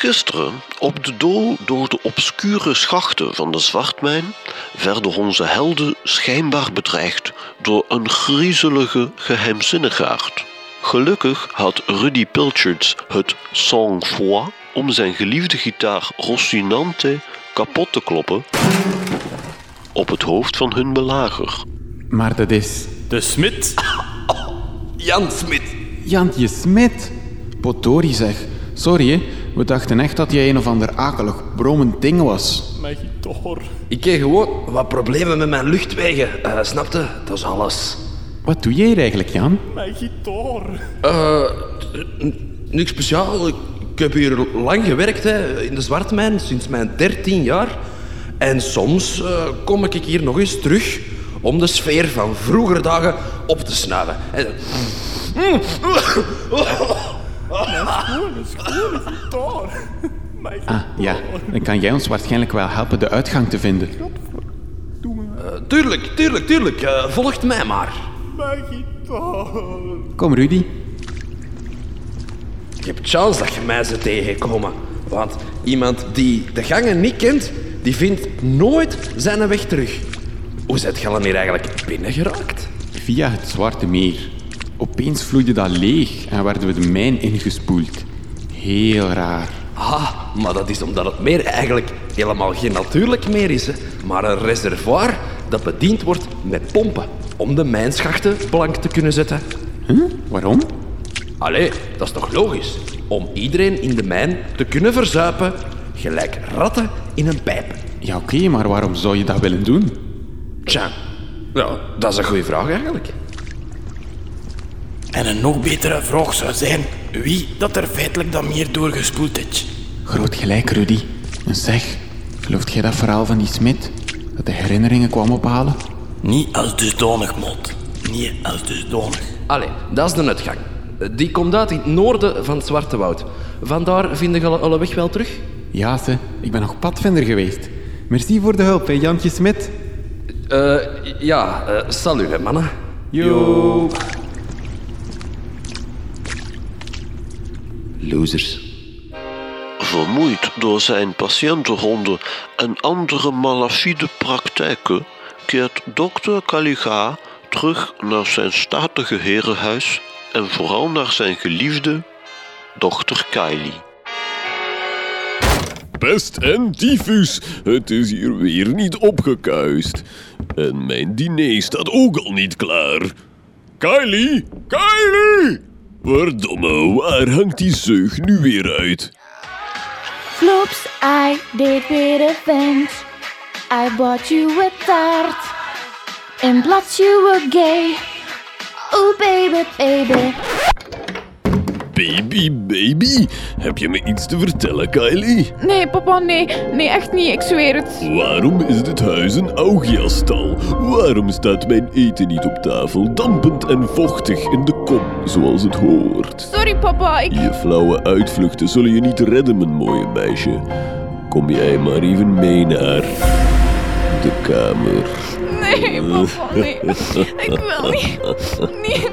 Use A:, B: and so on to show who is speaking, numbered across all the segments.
A: Gisteren, op de dool door de obscure schachten van de Zwartmijn, werden onze helden schijnbaar bedreigd door een griezelige geheimzinnigaard. Gelukkig had Rudy Pilchards het sang-froid om zijn geliefde gitaar Rocinante kapot te kloppen op het hoofd van hun belager.
B: Maar dat is
C: De Smit.
D: Jan Smit.
B: Jantje Smit. Potori zeg. Sorry, hè. We dachten echt dat jij een of ander akelig, bromend ding was.
C: Mijn gitaar.
D: Ik heb gewoon wat problemen met mijn luchtwegen. Eh snapte? Dat is alles.
B: Wat doe jij hier eigenlijk, Jan?
C: Mijn gitaar.
D: Eh, niks speciaal. Ik, ik heb hier lang gewerkt hè, in de Zwartmijn, sinds mijn 13 jaar. En soms eh, kom ik hier nog eens terug om de sfeer van vroeger dagen op te snuiven. En,
B: Ah, ja. Dan kan jij ons waarschijnlijk wel helpen de uitgang te vinden.
D: eh, tuurlijk, tuurlijk, tuurlijk. eh, volgt mij maar.
C: Mijn gitaar.
B: Kom, Rudy.
D: Je hebt chance dat je mij ze tegenkomen. Want iemand die de gangen niet kent, die vindt nooit zijn weg terug. Hoe zit je dan hier eigenlijk binnengeraakt?
B: Via het Zwarte Meer. Opeens vloeide dat leeg en werden we de mijn ingespoeld. Heel raar.
D: Ah, maar dat is omdat het meer eigenlijk helemaal geen natuurlijk meer is, hè, maar een reservoir dat bediend wordt met pompen om de mijnschachten blank te kunnen zetten.
B: Huh? Waarom?
D: Allee, dat is toch logisch? Om iedereen in de mijn te kunnen verzuipen, gelijk ratten in een pijp.
B: Ja, oké, maar waarom zou je dat willen doen?
D: Tja, ja, dat is een goede vraag eigenlijk.
E: En een nog betere vraag zou zijn wie dat er feitelijk dan meer doorgespoeld heeft.
B: Groot gelijk, Rudy. En zeg, gelooft jij dat verhaal van die smid? Dat de herinneringen kwam ophalen?
E: Niet als dusdanig, mot. Niet als dusdanig.
D: Allee, dat is de uitgang. Die komt uit in het noorden van het Zwarte Woud. Vandaar vind je alle, alle weg wel terug?
B: Ja, ze. Ik ben nog padvinder geweest. Merci voor de hulp, hè, Jantje Smit.
D: Eh, ja, eh salut hè, mannen.
B: Yo.
D: Losers.
A: Vermoeid door zijn patiëntenronde en andere malafide praktijken, keert dokter Caliga terug naar zijn statige herenhuis en vooral naar zijn geliefde dochter Kylie.
F: Pest en tyfus, het is hier weer niet opgekuist. En mijn diner staat ook al niet klaar. Kylie, Kylie! Verdomme, waar hangt die zeug nu weer uit?
G: Flops, I did with a vent. I bought you a tart. In plaats you were gay. Oh baby, baby.
F: Baby, baby, heb je me iets te vertellen, Kylie?
H: Nee, papa, nee. Nee, echt niet. Ik zweer het.
F: Waarom is dit huis een augiastal? Waarom staat mijn eten niet op tafel, dampend en vochtig in de kom, zoals het hoort?
H: Sorry, papa. Ik...
F: Je flauwe uitvluchten zullen je niet redden, mijn mooie meisje. Kom jij maar even mee naar de kamer.
H: Nee, papa, nee. Ik wil niet. Nee.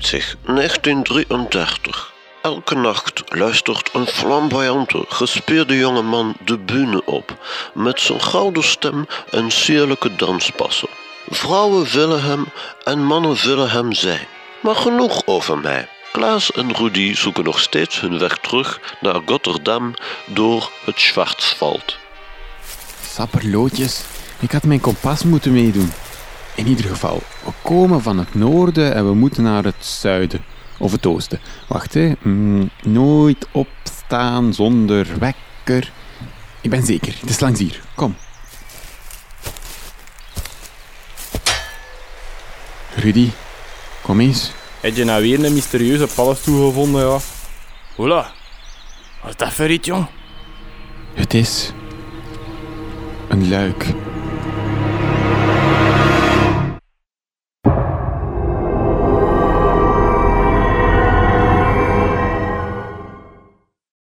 A: Leipzig, 1933. Elke nacht luistert een flamboyante, gespierde jonge man de bühne op, met zijn gouden stem en sierlijke danspassen. Vrouwen willen hem en mannen willen hem zijn. Maar genoeg over mij. Klaas en Rudy zoeken nog steeds hun weg terug naar Rotterdam door het Schwarzwald.
B: Sapperlootjes. Ik had mijn kompas moeten meedoen. In ieder geval, we komen van het noorden en we moeten naar het zuiden. Of het oosten. Wacht, hè. Mm, nooit opstaan zonder wekker. Ik ben zeker, het is langs hier. Kom. Rudy, kom eens.
C: Heb je nou weer een mysterieuze paddenstoel gevonden, ja?
E: Hola. Wat is dat voor iets, jong?
B: Het is een luik.